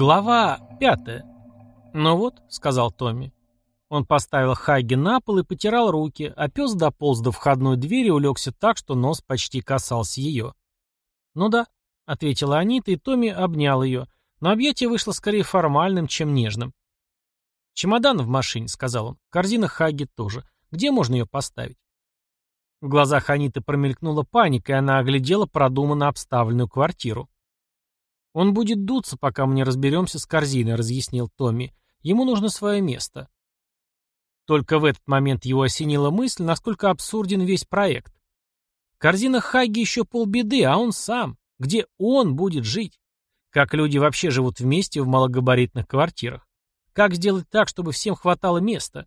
Глава пятая. «Ну вот», — сказал Томми. Он поставил Хаги на пол и потирал руки, а пес дополз до входной двери и улегся так, что нос почти касался ее. «Ну да», — ответила Анита, и Томми обнял ее, но объятие вышло скорее формальным, чем нежным. «Чемодан в машине», — сказал он. «Корзина Хаги тоже. Где можно ее поставить?» В глазах Аниты промелькнула паника, и она оглядела продуманно обставленную квартиру. «Он будет дуться, пока мы не разберемся с корзиной», — разъяснил Томми. «Ему нужно свое место». Только в этот момент его осенила мысль, насколько абсурден весь проект. Корзина Хаги еще полбеды, а он сам. Где он будет жить? Как люди вообще живут вместе в малогабаритных квартирах? Как сделать так, чтобы всем хватало места?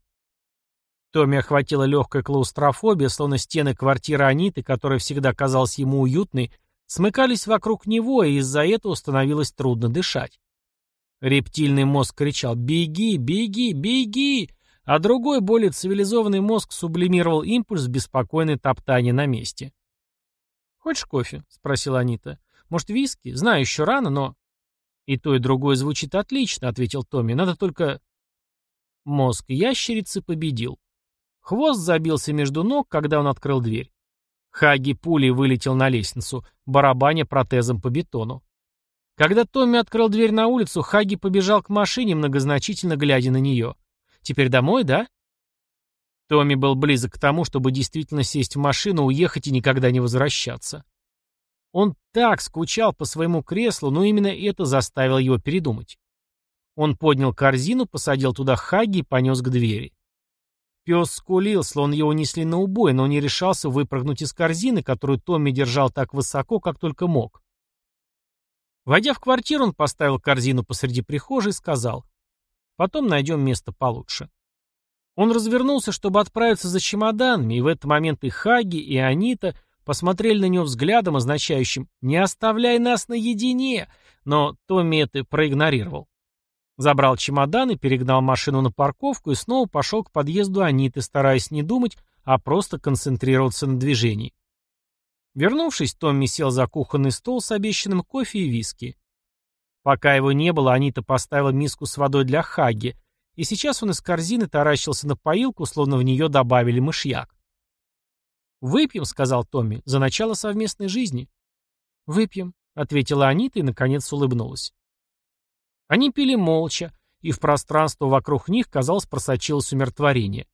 Томми охватила легкая клаустрофобия, словно стены квартиры Аниты, которая всегда казалась ему уютной, смыкались вокруг него, и из-за этого становилось трудно дышать. Рептильный мозг кричал «Беги, беги, беги!», а другой, более цивилизованный мозг сублимировал импульс в беспокойное топтание на месте. «Хочешь кофе?» — спросила Анита. «Может, виски? Знаю, еще рано, но...» «И то, и другое звучит отлично», — ответил Томми. «Надо только...» Мозг ящерицы победил. Хвост забился между ног, когда он открыл дверь. Хаги пулей вылетел на лестницу, барабаня протезом по бетону. Когда Томми открыл дверь на улицу, Хаги побежал к машине, многозначительно глядя на нее. «Теперь домой, да?» Томми был близок к тому, чтобы действительно сесть в машину, уехать и никогда не возвращаться. Он так скучал по своему креслу, но именно это заставило его передумать. Он поднял корзину, посадил туда Хаги и понес к двери. Пес скулил, словно его несли на убой, но не решался выпрыгнуть из корзины, которую Томми держал так высоко, как только мог. Войдя в квартиру, он поставил корзину посреди прихожей и сказал, «Потом найдем место получше». Он развернулся, чтобы отправиться за чемоданами, и в этот момент и Хаги, и Анита посмотрели на него взглядом, означающим «Не оставляй нас наедине!», но Томми это проигнорировал. Забрал чемодан и перегнал машину на парковку и снова пошел к подъезду Аниты, стараясь не думать, а просто концентрироваться на движении. Вернувшись, Томми сел за кухонный стол с обещанным кофе и виски. Пока его не было, Анита поставила миску с водой для Хаги, и сейчас он из корзины таращился на поилку, словно в нее добавили мышьяк. «Выпьем», — сказал Томми, — «за начало совместной жизни». «Выпьем», — ответила Анита и, наконец, улыбнулась. Они пили молча, и в пространство вокруг них, казалось, просочилось умиротворение.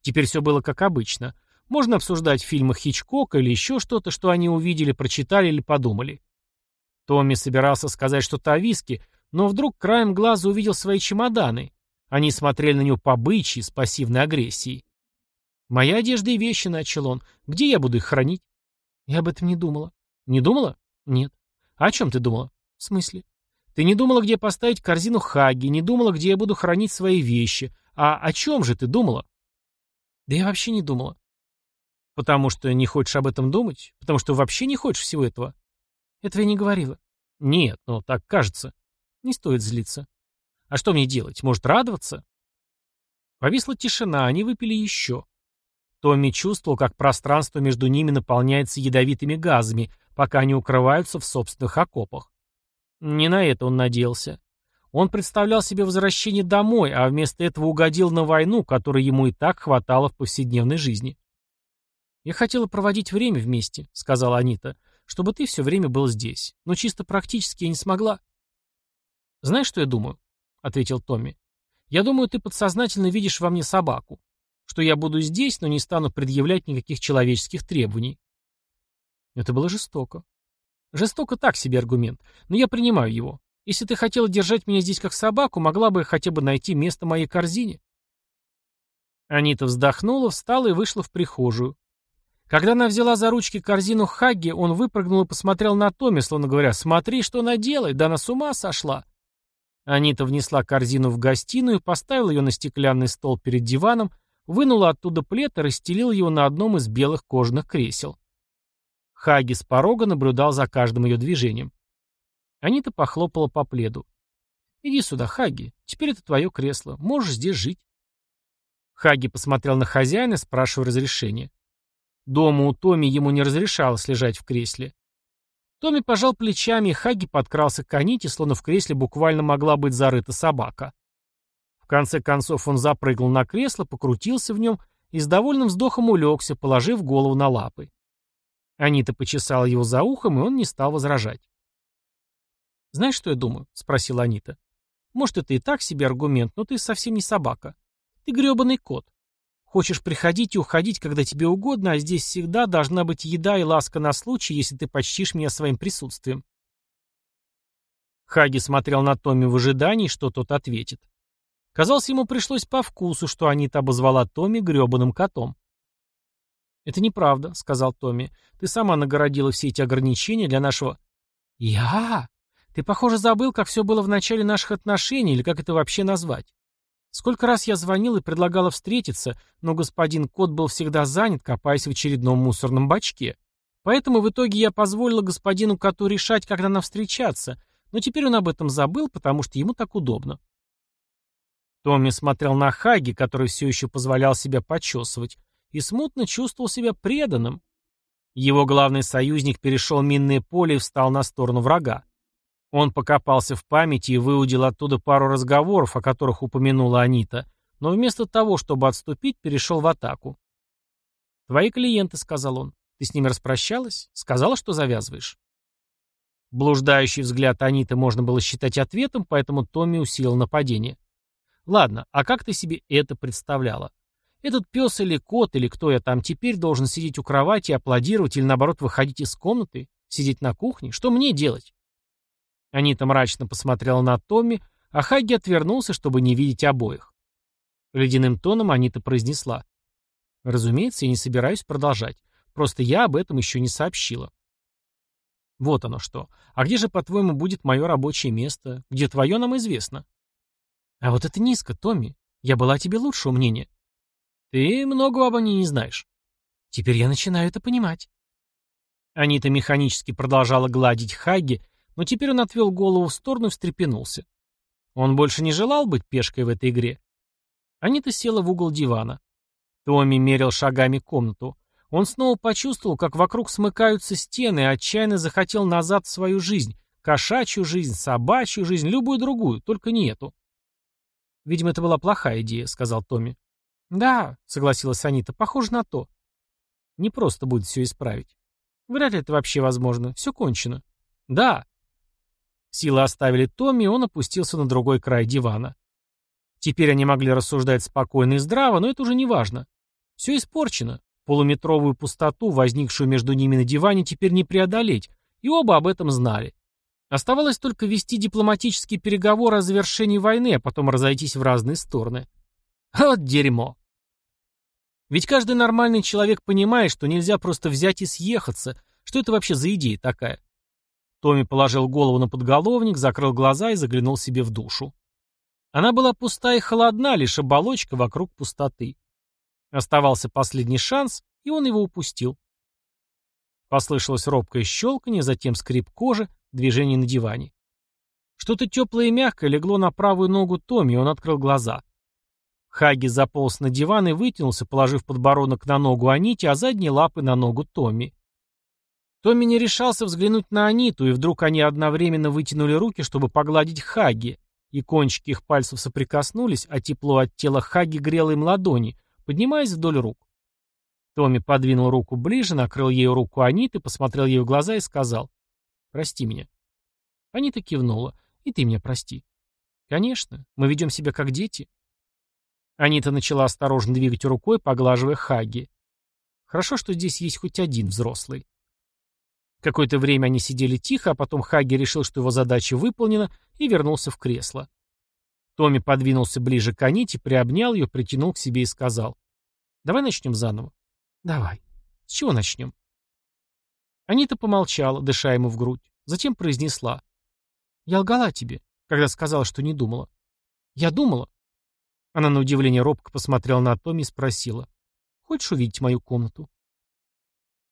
Теперь все было как обычно. Можно обсуждать фильмы Хичкока или еще что-то, что они увидели, прочитали или подумали. Томми собирался сказать что-то о виске, но вдруг краем глаза увидел свои чемоданы. Они смотрели на него по бычьи, с пассивной агрессией. «Моя одежда и вещи», — начал он. «Где я буду их хранить?» «Я об этом не думала». «Не думала?» «Нет». «А о чем ты думала?» «В смысле?» Ты не думала, где поставить корзину Хаги, не думала, где я буду хранить свои вещи. А о чем же ты думала? Да я вообще не думала. Потому что не хочешь об этом думать? Потому что вообще не хочешь всего этого? Этого я не говорила. Нет, ну так кажется. Не стоит злиться. А что мне делать? Может, радоваться? Повисла тишина, они выпили еще. Томми чувствовал, как пространство между ними наполняется ядовитыми газами, пока они укрываются в собственных окопах. Не на это он надеялся. Он представлял себе возвращение домой, а вместо этого угодил на войну, которой ему и так хватало в повседневной жизни. «Я хотела проводить время вместе», — сказала Анита, — «чтобы ты все время был здесь. Но чисто практически я не смогла». «Знаешь, что я думаю?» — ответил Томми. «Я думаю, ты подсознательно видишь во мне собаку. Что я буду здесь, но не стану предъявлять никаких человеческих требований». Это было жестоко. Жестоко так себе аргумент, но я принимаю его. Если ты хотела держать меня здесь как собаку, могла бы хотя бы найти место моей корзине. Анита вздохнула, встала и вышла в прихожую. Когда она взяла за ручки корзину Хагги, он выпрыгнул и посмотрел на Томми, словно говоря, «Смотри, что она делает, да она с ума сошла!» Анита внесла корзину в гостиную, поставила ее на стеклянный стол перед диваном, вынула оттуда плед и расстелила его на одном из белых кожаных кресел. Хаги с порога наблюдал за каждым ее движением. Анита похлопала по пледу. «Иди сюда, Хаги. Теперь это твое кресло. Можешь здесь жить». Хаги посмотрел на хозяина, спрашивая разрешения. Дома у Томи ему не разрешалось лежать в кресле. Томми пожал плечами, и Хаги подкрался к Аните, словно в кресле буквально могла быть зарыта собака. В конце концов он запрыгнул на кресло, покрутился в нем и с довольным вздохом улегся, положив голову на лапы. Анита почесала его за ухом, и он не стал возражать. «Знаешь, что я думаю?» — спросила Анита. «Может, это и так себе аргумент, но ты совсем не собака. Ты гребаный кот. Хочешь приходить и уходить, когда тебе угодно, а здесь всегда должна быть еда и ласка на случай, если ты почтишь меня своим присутствием». Хаги смотрел на Томми в ожидании, что тот ответит. Казалось, ему пришлось по вкусу, что Анита обозвала Томми гребаным котом. «Это неправда», — сказал Томми. «Ты сама нагородила все эти ограничения для нашего...» «Я? Ты, похоже, забыл, как все было в начале наших отношений, или как это вообще назвать. Сколько раз я звонил и предлагала встретиться, но господин Кот был всегда занят, копаясь в очередном мусорном бачке. Поэтому в итоге я позволила господину Коту решать, когда нам встречаться, но теперь он об этом забыл, потому что ему так удобно». Томми смотрел на Хаги, который все еще позволял себя почесывать, и смутно чувствовал себя преданным. Его главный союзник перешел минное поле и встал на сторону врага. Он покопался в памяти и выудил оттуда пару разговоров, о которых упомянула Анита, но вместо того, чтобы отступить, перешел в атаку. «Твои клиенты», — сказал он. «Ты с ними распрощалась? Сказала, что завязываешь?» Блуждающий взгляд Аниты можно было считать ответом, поэтому Томми усилил нападение. «Ладно, а как ты себе это представляла? Этот пес или кот, или кто я там теперь, должен сидеть у кровати, аплодировать или, наоборот, выходить из комнаты, сидеть на кухне? Что мне делать?» Анита мрачно посмотрела на Томми, а Хаги отвернулся, чтобы не видеть обоих. Ледяным тоном Анита произнесла. «Разумеется, я не собираюсь продолжать. Просто я об этом еще не сообщила». «Вот оно что. А где же, по-твоему, будет мое рабочее место? Где твое, нам известно». «А вот это низко, Томми. Я была тебе лучшего мнения». «Ты многого обо мне не знаешь». «Теперь я начинаю это понимать». Анита механически продолжала гладить Хаги, но теперь он отвел голову в сторону и встрепенулся. Он больше не желал быть пешкой в этой игре. Анита села в угол дивана. Томми мерил шагами комнату. Он снова почувствовал, как вокруг смыкаются стены, и отчаянно захотел назад в свою жизнь. Кошачью жизнь, собачью жизнь, любую другую, только не эту. «Видимо, это была плохая идея», — сказал Томми. «Да», — согласилась Анита, — «похоже на то». «Не просто будет все исправить. Вряд ли это вообще возможно. Все кончено». «Да», Силы оставили Томми, и он опустился на другой край дивана. Теперь они могли рассуждать спокойно и здраво, но это уже не важно. Все испорчено. Полуметровую пустоту, возникшую между ними на диване, теперь не преодолеть, и оба об этом знали. Оставалось только вести дипломатические переговоры о завершении войны, а потом разойтись в разные стороны. Вот дерьмо. Ведь каждый нормальный человек понимает, что нельзя просто взять и съехаться. Что это вообще за идея такая? Томми положил голову на подголовник, закрыл глаза и заглянул себе в душу. Она была пуста и холодна, лишь оболочка вокруг пустоты. Оставался последний шанс, и он его упустил. Послышалось робкое щелканье, затем скрип кожи, движение на диване. Что-то теплое и мягкое легло на правую ногу Томми, и он открыл глаза. Хаги заполз на диван и вытянулся, положив подбородок на ногу Анити, а задние лапы на ногу Томми. Томми не решался взглянуть на Аниту, и вдруг они одновременно вытянули руки, чтобы погладить Хаги, и кончики их пальцев соприкоснулись, а тепло от тела Хаги грело им ладони, поднимаясь вдоль рук. Томми подвинул руку ближе, накрыл ею руку Аниты, посмотрел ей в глаза и сказал «Прости меня». Анита кивнула «И ты меня прости». «Конечно, мы ведем себя как дети». Анита начала осторожно двигать рукой, поглаживая Хаги. Хорошо, что здесь есть хоть один взрослый. Какое-то время они сидели тихо, а потом Хаги решил, что его задача выполнена, и вернулся в кресло. Томми подвинулся ближе к Аните, приобнял ее, притянул к себе и сказал. «Давай начнем заново». «Давай. С чего начнем?» Анита помолчала, дыша ему в грудь. Затем произнесла. «Я лгала тебе, когда сказала, что не думала». «Я думала». Она на удивление робко посмотрела на Томми и спросила. «Хочешь увидеть мою комнату?»